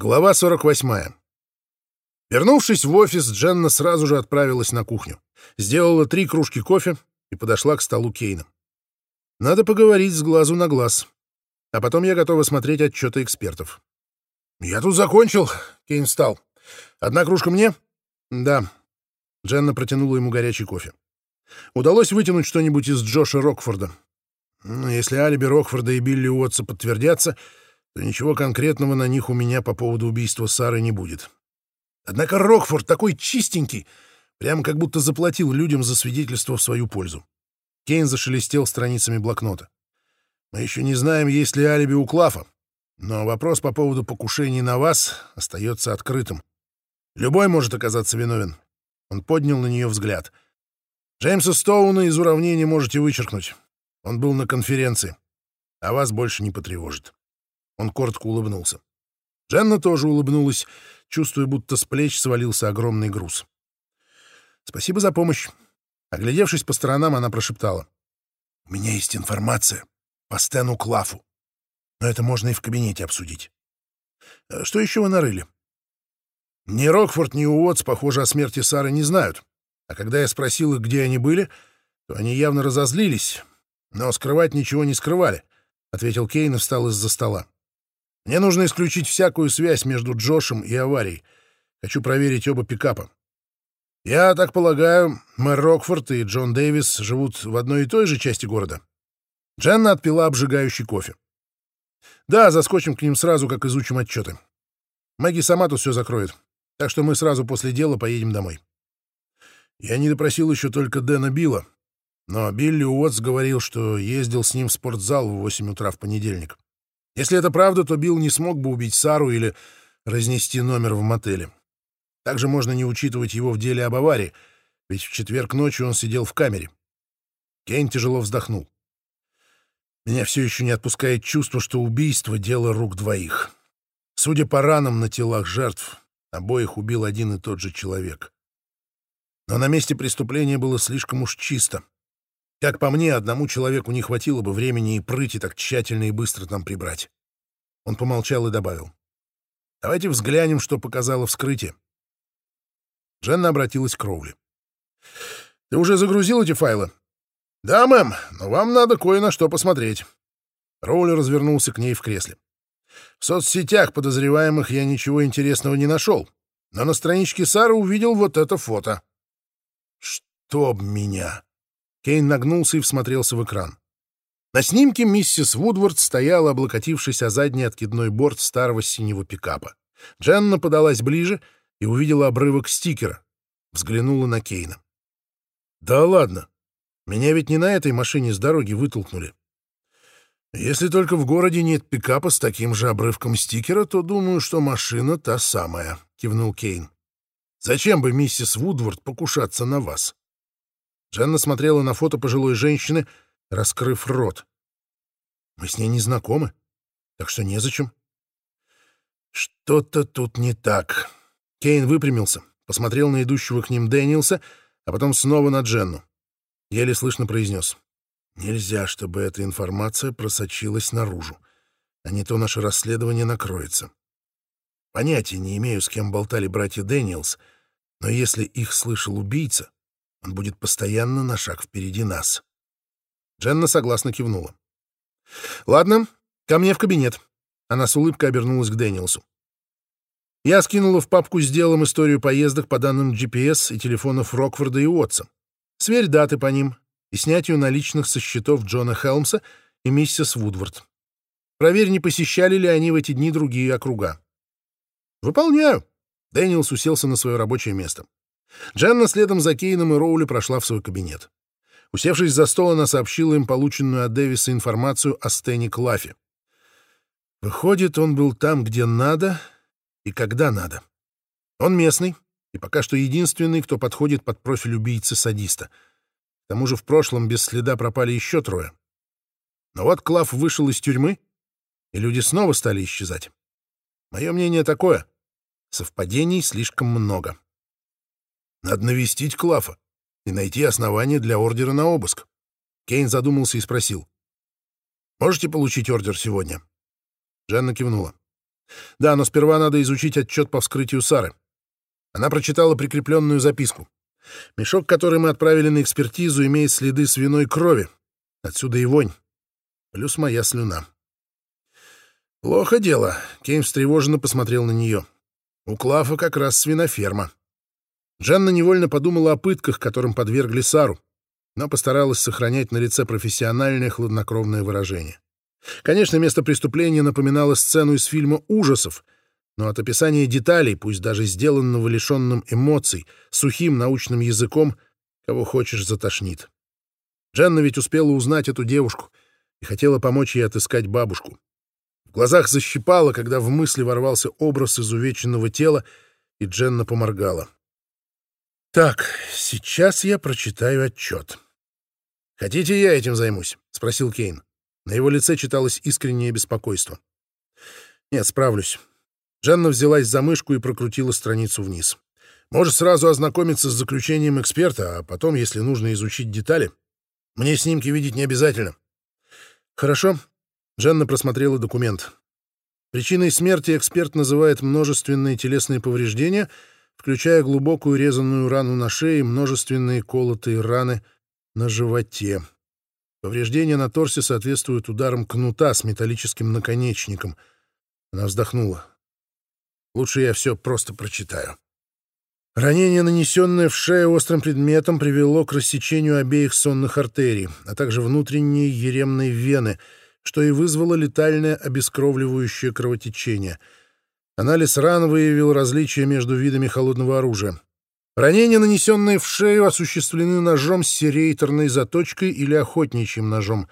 Глава 48. Вернувшись в офис, Дженна сразу же отправилась на кухню. Сделала три кружки кофе и подошла к столу Кейна. Надо поговорить с глазу на глаз. А потом я готова смотреть отчеты экспертов. «Я тут закончил», — Кейн встал. «Одна кружка мне?» «Да». Дженна протянула ему горячий кофе. «Удалось вытянуть что-нибудь из Джоша Рокфорда. Ну, если алиби Рокфорда и Билли Уотса подтвердятся, то ничего конкретного на них у меня по поводу убийства Сары не будет. Однако Рокфорд такой чистенький, прямо как будто заплатил людям за свидетельство в свою пользу. Кейн зашелестел страницами блокнота. Мы еще не знаем, есть ли алиби у Клафа, но вопрос по поводу покушений на вас остается открытым. Любой может оказаться виновен. Он поднял на нее взгляд. Джеймса Стоуна из уравнений можете вычеркнуть. Он был на конференции, а вас больше не потревожит. Он коротко улыбнулся. Дженна тоже улыбнулась, чувствуя, будто с плеч свалился огромный груз. «Спасибо за помощь». Оглядевшись по сторонам, она прошептала. «У меня есть информация по Стэну Клафу, но это можно и в кабинете обсудить. Э, что еще вы нарыли?» Ни Рокфорд, ни Уотс, похоже, о смерти Сары не знают. А когда я спросил их, где они были, то они явно разозлились, но скрывать ничего не скрывали, — ответил Кейн и встал из-за стола. Мне нужно исключить всякую связь между Джошем и аварией. Хочу проверить оба пикапа. Я так полагаю, мэр Рокфорд и Джон Дэвис живут в одной и той же части города. Дженна отпила обжигающий кофе. Да, заскочим к ним сразу, как изучим отчеты. Мэгги сама тут все закроет, так что мы сразу после дела поедем домой. Я не допросил еще только Дэна Билла, но Билли Уотс говорил, что ездил с ним в спортзал в 8 утра в понедельник. Если это правда, то Билл не смог бы убить Сару или разнести номер в мотеле. Также можно не учитывать его в деле об аварии, ведь в четверг ночью он сидел в камере. Кейн тяжело вздохнул. Меня все еще не отпускает чувство, что убийство — дело рук двоих. Судя по ранам на телах жертв, обоих убил один и тот же человек. Но на месте преступления было слишком уж чисто. Как по мне, одному человеку не хватило бы времени и прыти так тщательно и быстро там прибрать. Он помолчал и добавил. «Давайте взглянем, что показало вскрытие». Дженна обратилась к Кроули. «Ты уже загрузил эти файлы?» «Да, мэм, но вам надо кое на что посмотреть». Роули развернулся к ней в кресле. «В соцсетях подозреваемых я ничего интересного не нашел, но на страничке Сары увидел вот это фото». «Чтоб меня!» Кейн нагнулся и всмотрелся в экран. На снимке миссис Вудвард стояла, облокотившись о задний откидной борт старого синего пикапа. Дженна подалась ближе и увидела обрывок стикера. Взглянула на Кейна. «Да ладно. Меня ведь не на этой машине с дороги вытолкнули. Если только в городе нет пикапа с таким же обрывком стикера, то думаю, что машина та самая», — кивнул Кейн. «Зачем бы миссис Вудвард покушаться на вас?» Дженна смотрела на фото пожилой женщины, раскрыв рот. «Мы с ней не знакомы, так что незачем». «Что-то тут не так». Кейн выпрямился, посмотрел на идущего к ним Дэниелса, а потом снова на Дженну. Еле слышно произнес. «Нельзя, чтобы эта информация просочилась наружу, а не то наше расследование накроется. Понятия не имею, с кем болтали братья Дэниелс, но если их слышал убийца, он будет постоянно на шаг впереди нас. Дженна согласно кивнула. «Ладно, ко мне в кабинет». Она с улыбкой обернулась к Дэниелсу. Я скинула в папку с делом историю поездок по данным GPS и телефонов Рокфорда и Уотса. Сверь даты по ним и снятию наличных со счетов Джона Хелмса и миссис Вудвард. Проверь, не посещали ли они в эти дни другие округа. «Выполняю». Дэниелс уселся на свое рабочее место. Дженна следом за Кейном и Роули прошла в свой кабинет. Усевшись за стол, она сообщила им полученную от Дэвиса информацию о Стэне Клафе. Выходит, он был там, где надо и когда надо. Он местный и пока что единственный, кто подходит под профиль убийцы-садиста. К тому же в прошлом без следа пропали еще трое. Но вот Клаф вышел из тюрьмы, и люди снова стали исчезать. Мое мнение такое — совпадений слишком много. Надо навестить Клафа и найти основания для ордера на обыск. Кейн задумался и спросил. «Можете получить ордер сегодня?» Жанна кивнула. Да, но сперва надо изучить отчет по вскрытию Сары. Она прочитала прикрепленную записку. Мешок, который мы отправили на экспертизу, имеет следы свиной крови. Отсюда и вонь. Плюс моя слюна. Плохо дело. Кейн встревоженно посмотрел на нее. У Клафа как раз свиноферма. Жанна невольно подумала о пытках, которым подвергли Сару, но постаралась сохранять на лице профессиональное хладнокровное выражение. Конечно, место преступления напоминало сцену из фильма ужасов, но от описания деталей, пусть даже сделанного лишенным эмоций, сухим научным языком, кого хочешь затошнит. Дженна ведь успела узнать эту девушку и хотела помочь ей отыскать бабушку. В глазах защипала, когда в мысли ворвался образ изувеченного тела, и Дженна поморгала. «Так, сейчас я прочитаю отчет». «Хотите, я этим займусь?» — спросил Кейн. На его лице читалось искреннее беспокойство. «Нет, справлюсь». Жанна взялась за мышку и прокрутила страницу вниз. «Может, сразу ознакомиться с заключением эксперта, а потом, если нужно, изучить детали. Мне снимки видеть не обязательно». «Хорошо». Жанна просмотрела документ. Причиной смерти эксперт называет множественные телесные повреждения, включая глубокую резанную рану на шее и множественные колотые раны на животе. Повреждения на торсе соответствуют ударам кнута с металлическим наконечником. Она вздохнула. Лучше я все просто прочитаю. Ранение, нанесенное в шею острым предметом, привело к рассечению обеих сонных артерий, а также внутренней еремной вены, что и вызвало летальное обескровливающее кровотечение. Анализ ран выявил различия между видами холодного оружия. Ранения, нанесенные в шею, осуществлены ножом с серейторной заточкой или охотничьим ножом.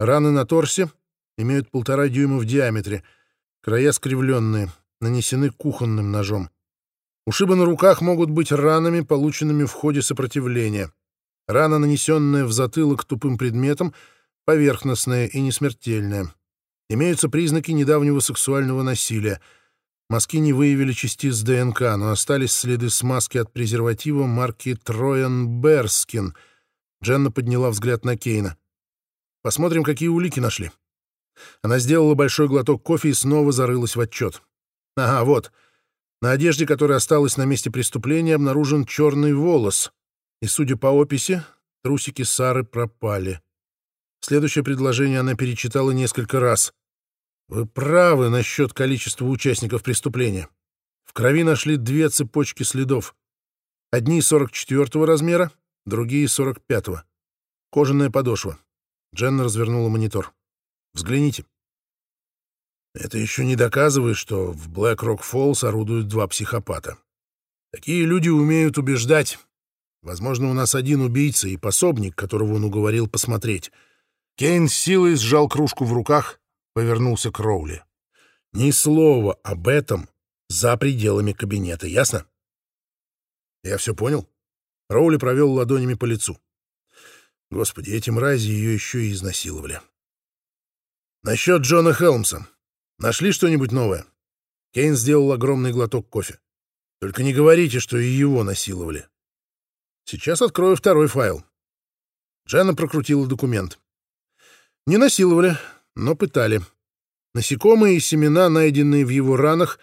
Раны на торсе имеют полтора дюйма в диаметре, края скривленные, нанесены кухонным ножом. Ушибы на руках могут быть ранами, полученными в ходе сопротивления. Рана, нанесенная в затылок тупым предметом, поверхностная и несмертельная. Имеются признаки недавнего сексуального насилия — Мазки не выявили частиц ДНК, но остались следы смазки от презерватива марки Троян Берскин. Дженна подняла взгляд на Кейна. «Посмотрим, какие улики нашли». Она сделала большой глоток кофе и снова зарылась в отчет. «Ага, вот. На одежде, которая осталась на месте преступления, обнаружен черный волос. И, судя по описи, трусики Сары пропали». Следующее предложение она перечитала несколько раз. Вы правы насчет количества участников преступления. В крови нашли две цепочки следов. Одни 44-го размера, другие 45-го. Кожаная подошва. Дженна развернула монитор. Взгляните. Это еще не доказывает, что в Блэк Рок Фоллс орудуют два психопата. Такие люди умеют убеждать. Возможно, у нас один убийца и пособник, которого он уговорил посмотреть. Кейн с силой сжал кружку в руках повернулся к Роули. «Ни слова об этом за пределами кабинета, ясно?» «Я все понял?» Роули провел ладонями по лицу. Господи, эти мрази ее еще и изнасиловали. «Насчет Джона Хелмса. Нашли что-нибудь новое?» Кейн сделал огромный глоток кофе. «Только не говорите, что и его насиловали. Сейчас открою второй файл». Дженна прокрутила документ. «Не насиловали, но пытали. Насекомые и семена, найденные в его ранах,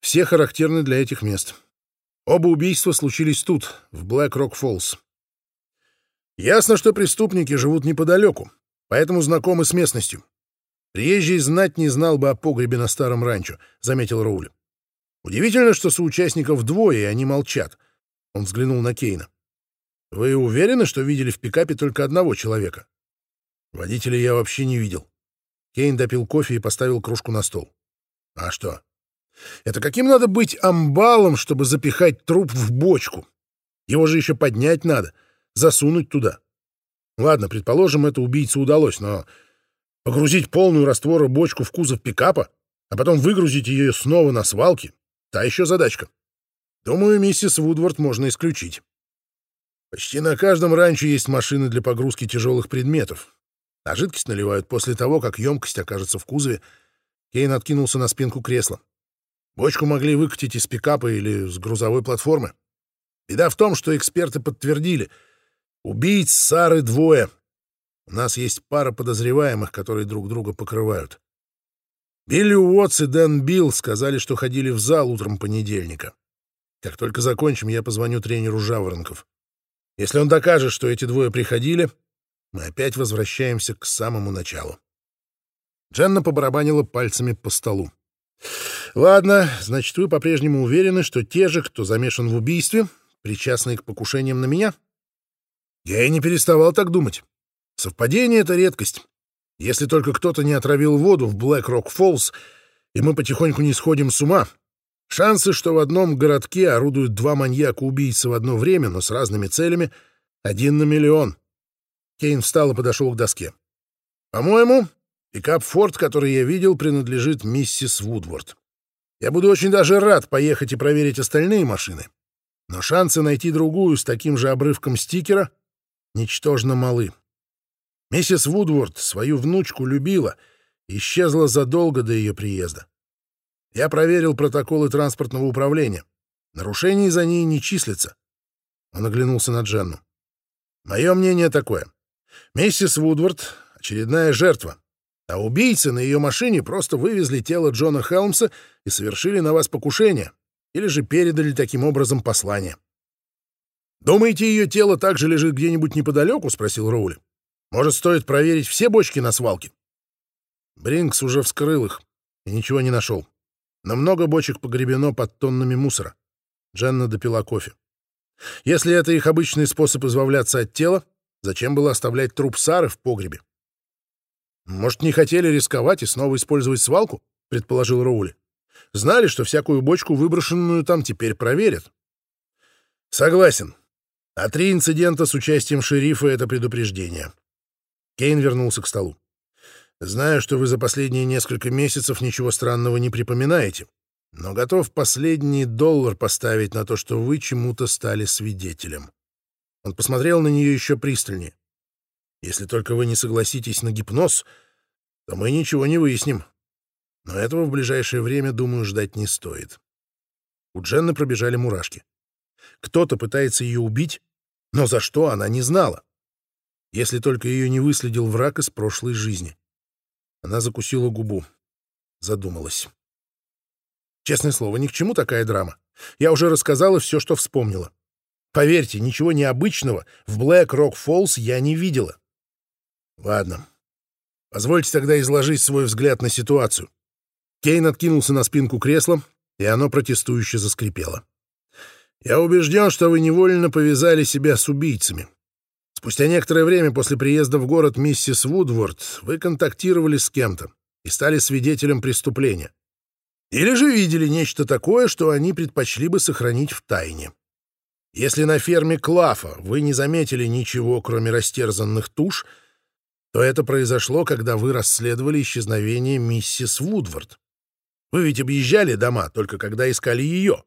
все характерны для этих мест. Оба убийства случились тут, в Блэк-Рок-Фоллс. Ясно, что преступники живут неподалеку, поэтому знакомы с местностью. Приезжий знать не знал бы о погребе на старом ранчо, — заметил Роули. Удивительно, что соучастников двое, и они молчат. Он взглянул на Кейна. Вы уверены, что видели в пикапе только одного человека? Водителя я вообще не видел. Кейн допил кофе и поставил кружку на стол. А что? Это каким надо быть амбалом, чтобы запихать труп в бочку? Его же еще поднять надо, засунуть туда. Ладно, предположим, это убийце удалось, но погрузить полную раствора бочку в кузов пикапа, а потом выгрузить ее снова на свалке — та еще задачка. Думаю, миссис Вудворд можно исключить. Почти на каждом ранчо есть машины для погрузки тяжелых предметов. А жидкость наливают после того, как емкость окажется в кузове. Кейн откинулся на спинку кресла. Бочку могли выкатить из пикапа или с грузовой платформы. Беда в том, что эксперты подтвердили. Убийц Сары двое. У нас есть пара подозреваемых, которые друг друга покрывают. Билли Уотс и Дэн Билл сказали, что ходили в зал утром понедельника. Как только закончим, я позвоню тренеру Жаворонков. Если он докажет, что эти двое приходили, мы опять возвращаемся к самому началу. Дженна побарабанила пальцами по столу. «Ладно, значит, вы по-прежнему уверены, что те же, кто замешан в убийстве, причастны к покушениям на меня?» «Я и не переставал так думать. Совпадение — это редкость. Если только кто-то не отравил воду в Блэк-Рок-Фоллс, и мы потихоньку не сходим с ума, шансы, что в одном городке орудуют два маньяка-убийцы в одно время, но с разными целями, один на миллион». Кейн встал и подошел к доске. «По-моему, Пикап «Форд», который я видел, принадлежит миссис Вудворд. Я буду очень даже рад поехать и проверить остальные машины. Но шансы найти другую с таким же обрывком стикера ничтожно малы. Миссис Вудворд свою внучку любила и исчезла задолго до ее приезда. Я проверил протоколы транспортного управления. Нарушений за ней не числится. Он оглянулся на Дженну. Мое мнение такое. Миссис Вудворд — очередная жертва а убийцы на ее машине просто вывезли тело Джона Хелмса и совершили на вас покушение, или же передали таким образом послание. «Думаете, ее тело также лежит где-нибудь неподалеку?» — спросил Роули. «Может, стоит проверить все бочки на свалке?» Бринкс уже вскрыл их и ничего не нашел. Но много бочек погребено под тоннами мусора. Дженна допила кофе. Если это их обычный способ избавляться от тела, зачем было оставлять труп Сары в погребе? «Может, не хотели рисковать и снова использовать свалку?» — предположил Роули. «Знали, что всякую бочку, выброшенную там, теперь проверят». «Согласен. А три инцидента с участием шерифа — это предупреждение». Кейн вернулся к столу. «Знаю, что вы за последние несколько месяцев ничего странного не припоминаете, но готов последний доллар поставить на то, что вы чему-то стали свидетелем». Он посмотрел на нее еще пристальнее. Если только вы не согласитесь на гипноз, то мы ничего не выясним. Но этого в ближайшее время, думаю, ждать не стоит. У Дженны пробежали мурашки. Кто-то пытается ее убить, но за что она не знала. Если только ее не выследил враг из прошлой жизни. Она закусила губу. Задумалась. Честное слово, ни к чему такая драма. Я уже рассказала все, что вспомнила. Поверьте, ничего необычного в Блэк Рок Фоллс я не видела. Ладно. Позвольте тогда изложить свой взгляд на ситуацию. Кейн откинулся на спинку кресла, и оно протестующе заскрипело. Я убежден, что вы невольно повязали себя с убийцами. Спустя некоторое время после приезда в город миссис Вудворд вы контактировали с кем-то и стали свидетелем преступления. Или же видели нечто такое, что они предпочли бы сохранить в тайне. Если на ферме Клафа вы не заметили ничего, кроме растерзанных туш — то это произошло, когда вы расследовали исчезновение миссис Вудвард. Вы ведь объезжали дома, только когда искали ее.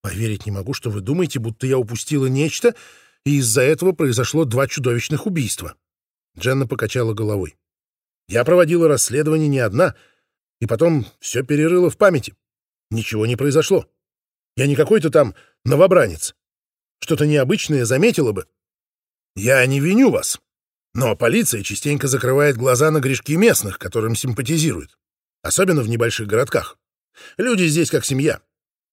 Поверить не могу, что вы думаете, будто я упустила нечто, и из-за этого произошло два чудовищных убийства. Дженна покачала головой. Я проводила расследование не одна, и потом все перерыла в памяти. Ничего не произошло. Я не какой-то там новобранец. Что-то необычное заметила бы. Я не виню вас. Но полиция частенько закрывает глаза на грешки местных, которым симпатизирует. Особенно в небольших городках. Люди здесь как семья.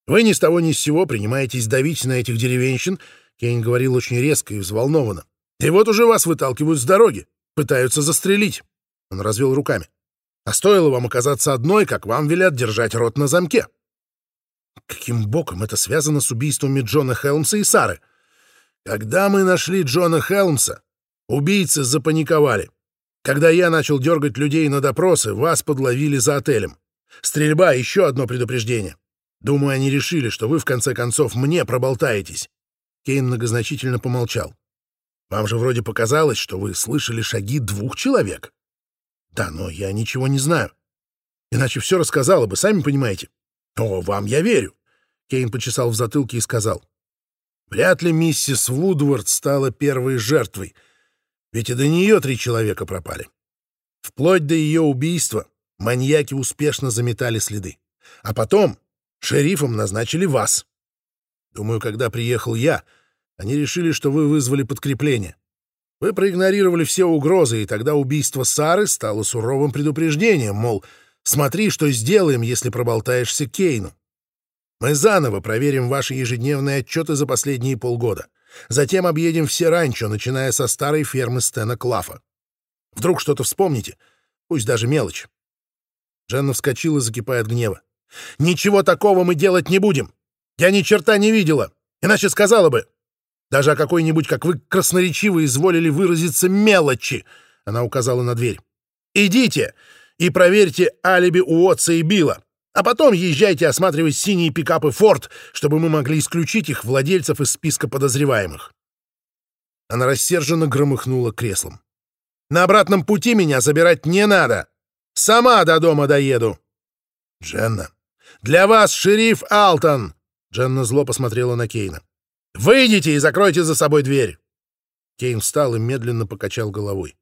Вы ни с того ни с сего принимаетесь давить на этих деревенщин, Кейн говорил очень резко и взволнованно. И вот уже вас выталкивают с дороги, пытаются застрелить. Он развел руками. А стоило вам оказаться одной, как вам велят держать рот на замке. Каким боком это связано с убийствами Джона Хелмса и Сары? Когда мы нашли Джона Хелмса, Убийцы запаниковали. Когда я начал дергать людей на допросы, вас подловили за отелем. Стрельба — еще одно предупреждение. Думаю, они решили, что вы, в конце концов, мне проболтаетесь. Кейн многозначительно помолчал. Вам же вроде показалось, что вы слышали шаги двух человек. Да, но я ничего не знаю. Иначе все рассказала бы, сами понимаете. О, вам я верю. Кейн почесал в затылке и сказал. Вряд ли миссис Вудвард стала первой жертвой — ведь и до нее три человека пропали. Вплоть до ее убийства маньяки успешно заметали следы. А потом шерифом назначили вас. Думаю, когда приехал я, они решили, что вы вызвали подкрепление. Вы проигнорировали все угрозы, и тогда убийство Сары стало суровым предупреждением, мол, Смотри, что сделаем, если проболтаешься Кейну. Мы заново проверим ваши ежедневные отчеты за последние полгода. Затем объедем все ранчо, начиная со старой фермы Стена Клафа. Вдруг что-то вспомните, пусть даже мелочь. Дженна вскочила, закипая от гнева. «Ничего такого мы делать не будем! Я ни черта не видела, иначе сказала бы. Даже о какой-нибудь, как вы красноречиво изволили выразиться, мелочи!» Она указала на дверь. «Идите и проверьте алиби у Отца и Билла. А потом езжайте осматривать синие пикапы «Форд», чтобы мы могли исключить их владельцев из списка подозреваемых». Она рассерженно громыхнула креслом. «На обратном пути меня забирать не надо. Сама до дома доеду». «Дженна». «Для вас, шериф Алтон!» Дженна зло посмотрела на Кейна. «Выйдите и закройте за собой дверь!» Кейн встал и медленно покачал головой.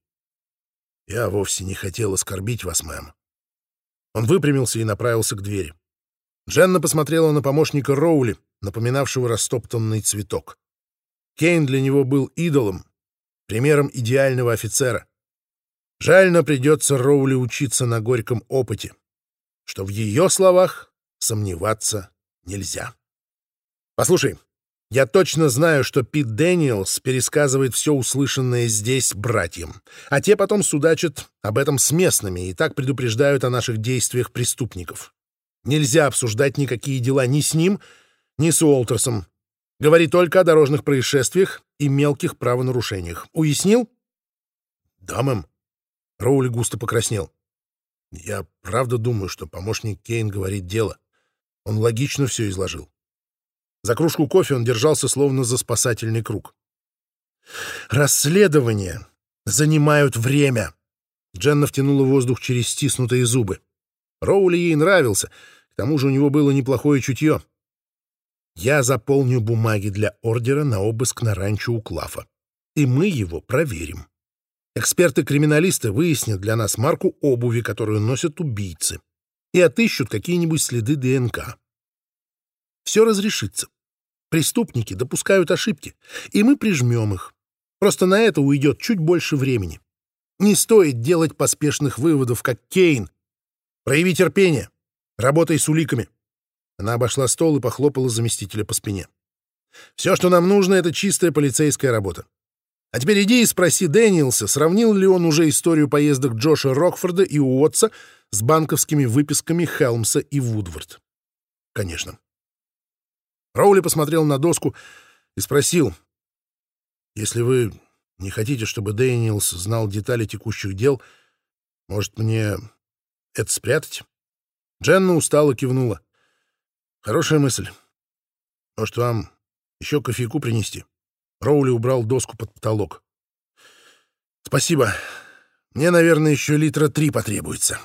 «Я вовсе не хотел оскорбить вас, мэм. Он выпрямился и направился к двери. Дженна посмотрела на помощника Роули, напоминавшего растоптанный цветок. Кейн для него был идолом, примером идеального офицера. Жально придется Роули учиться на горьком опыте, что в ее словах сомневаться нельзя. «Послушай, я точно знаю, что Пит Дэниелс пересказывает все услышанное здесь братьям, а те потом судачат об этом с местными и так предупреждают о наших действиях преступников. Нельзя обсуждать никакие дела ни с ним, ни с Уолтерсом. Говори только о дорожных происшествиях и мелких правонарушениях. Уяснил? Да, мэм. Роули густо покраснел. Я правда думаю, что помощник Кейн говорит дело. Он логично все изложил. За кружку кофе он держался словно за спасательный круг. «Расследования занимают время!» Дженна втянула воздух через стиснутые зубы. Роули ей нравился, к тому же у него было неплохое чутье. «Я заполню бумаги для ордера на обыск на ранчо у Клафа, и мы его проверим. Эксперты-криминалисты выяснят для нас марку обуви, которую носят убийцы, и отыщут какие-нибудь следы ДНК. Все разрешится. Преступники допускают ошибки, и мы прижмем их. Просто на это уйдет чуть больше времени. Не стоит делать поспешных выводов, как Кейн. Прояви терпение. Работай с уликами. Она обошла стол и похлопала заместителя по спине. Все, что нам нужно, это чистая полицейская работа. А теперь иди и спроси Дэниелса, сравнил ли он уже историю поездок Джоша Рокфорда и Уотса с банковскими выписками Хелмса и Вудвард. Конечно. Роули посмотрел на доску и спросил, «Если вы не хотите, чтобы Дэниелс знал детали текущих дел, может, мне это спрятать?» Дженна устало кивнула. «Хорошая мысль. Может, вам еще кофейку принести?» Роули убрал доску под потолок. «Спасибо. Мне, наверное, еще литра три потребуется».